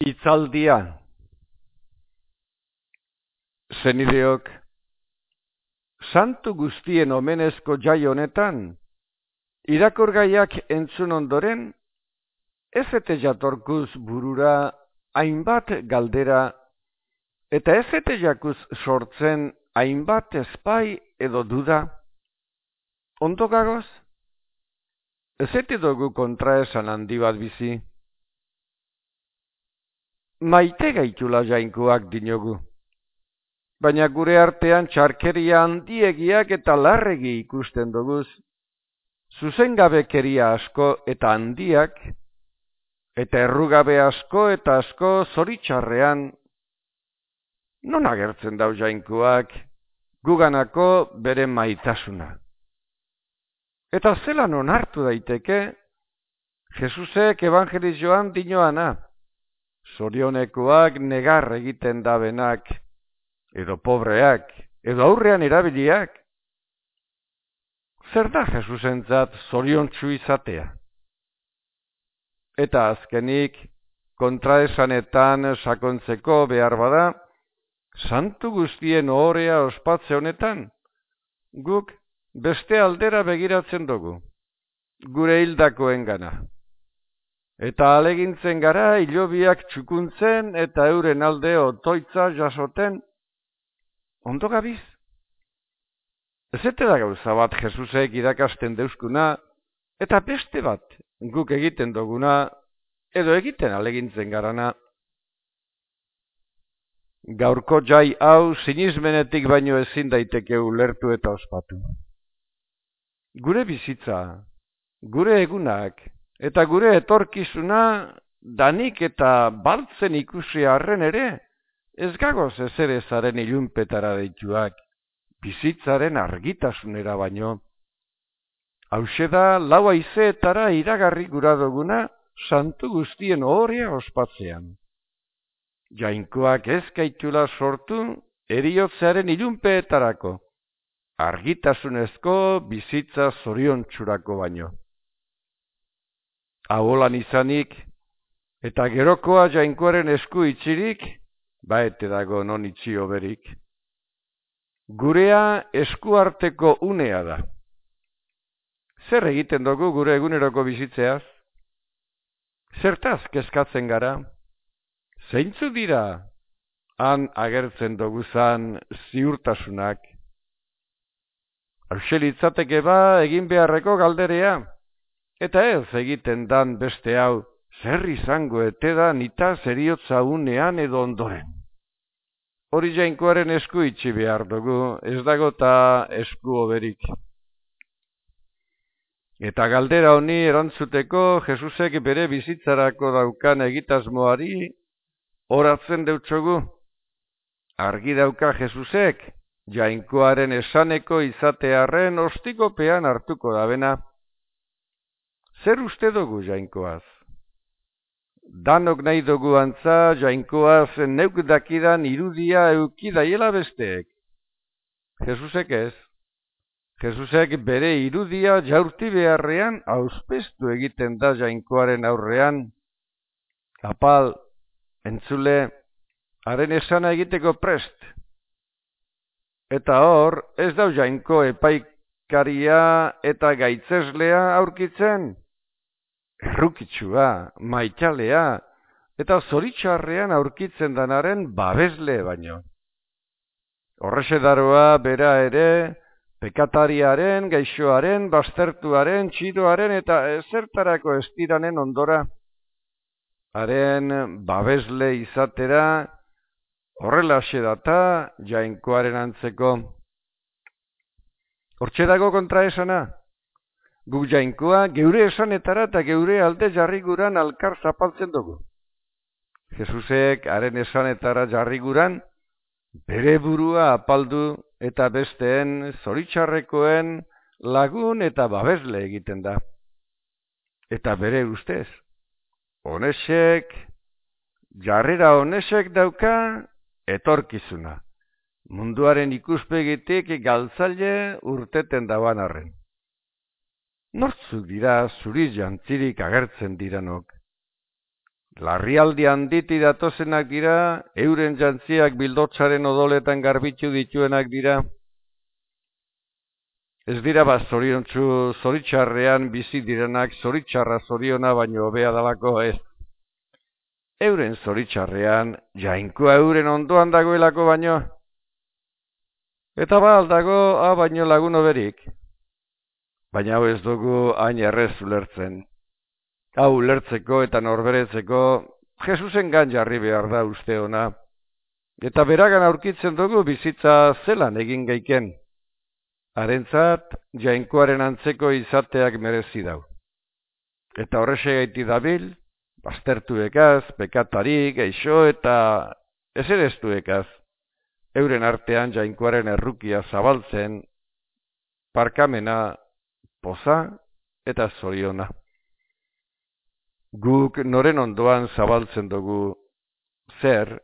Itzaldia Zenideok Santu guztien omenezko jai honetan, irakorgaiak entzun ondoren, ez ete jatorkuz burura hainbat galdera, eta ez ete jakuz sortzen hainbat espai edo duda. Ondo gagoz? Ez ete dugu kontraesan handi bat bizi. Maite gaitula jainkoak dinogu. Baina gure artean txarkeria handiegiak eta larregi ikusten duguz. Zuzengabekeria asko eta handiak, eta errugabe asko eta asko zoritxarrean, non agertzen dau jainkoak, guganako bere maitasuna. Eta zela non hartu daiteke, Jesusek evangelizioan dinoana, zorionekoak negar egiten dabenak, edo pobreak, edo aurrean erabiliak. Zer da Jesusentzat zorion izatea? Eta azkenik, kontraesanetan sakontzeko behar bada, santu guztien ohorea ospatze honetan, guk beste aldera begiratzen dugu, gure hildakoen gana. Eta alegintzen gara hilobiak txukuntzen eta euren alde otoitza jasoten. Ondo gabiz? Ez da gauza bat Jesusek irakasten deuskuna, eta beste bat guk egiten duguna, edo egiten alegintzen garana. Gaurko jai hau sinizmenetik baino ezin daiteke ulertu eta ospatu. Gure bizitza, gure egunak, Eta gure etorkizuna danik eta baltzen ikusi arren ere, ez gagoz ezer ezaren ilunpetara deituak, bizitzaren argitasunera baino. Hau da, lau aizeetara iragarri gura duguna, santu guztien horrea ospatzean. Jainkoak ez gaitula sortu, eriotzearen ilunpeetarako, argitasunezko bizitza zorion baino aholan izanik, eta gerokoa jainkoaren esku itxirik, baete dago non itxi oberik. Gurea eskuarteko unea da. Zer egiten dugu gure eguneroko bizitzeaz? Zertaz kezkatzen gara? Zeintzu dira han agertzen dugu zan ziurtasunak? Hauxelitzateke ba egin beharreko galderea? Eta ez egiten dan beste hau, zer izango ete da nita zeriotza unean edo ondoren. Hori jainkoaren esku itxi behar dugu, ez dago ta esku oberik. Eta galdera honi erantzuteko Jesusek bere bizitzarako daukan egitasmoari horatzen deutsogu. Argi dauka Jesusek, jainkoaren esaneko izatearen ostikopean hartuko dabena. Zer uste dugu jainkoaz? Danok nahi dugu antza jainkoaz neuk dakidan irudia eukidaiela besteek. Jesusek ez. Jesusek bere irudia jaurti beharrean auspestu egiten da jainkoaren aurrean. Apal, entzule, haren esana egiteko prest. Eta hor, ez dau jainko epaikaria eta gaitzeslea aurkitzen errukitsua, maitalea, eta zoritxarrean aurkitzen danaren babesle baino. Horrexe daroa bera ere, pekatariaren, gaixoaren, bastertuaren, txiroaren eta ezertarako estiranen ondora. Haren babesle izatera, horrela data jainkoaren antzeko. Hortxe dago kontraesana, Guk jainkoa geure esanetara eta geure alde jarriguran alkar zapaltzen dugu. Jesusek haren esanetara jarriguran, bere burua apaldu eta besteen zoritxarrekoen lagun eta babesle egiten da. Eta bere ustez, honesek, jarrera honesek dauka etorkizuna. Munduaren ikuspegitik galtzaile urteten dauan arren. Nortzuk dira zuri jantzirik agertzen diranok. Larrialdi handiti datozenak dira, euren jantziak bildotzaren odoletan garbitu dituenak dira. Ez dira bat zoriontzu zoritxarrean bizi direnak zoritxarra zoriona baino hobea dalako ez. Euren zoritxarrean jainkoa euren ondoan dagoelako baino. Eta ba aldago a baino lagun oberik. Baina hau ez dugu hain errez ulertzen hau ulertzeko eta norberetzeko Jesusen gan jarri behar da uste ona. Eta beragan aurkitzen dugu bizitza zelan egin gaiken. Harentzat, jainkoaren antzeko izateak merezi dau. Eta horrexe gaiti dabil, baztertuekaz, pekatarik, eixo eta esereztuekaz, euren artean jainkoaren errukia zabaltzen, parkamena, poza eta zoriona. Guk noren ondoan zabaltzen dugu zer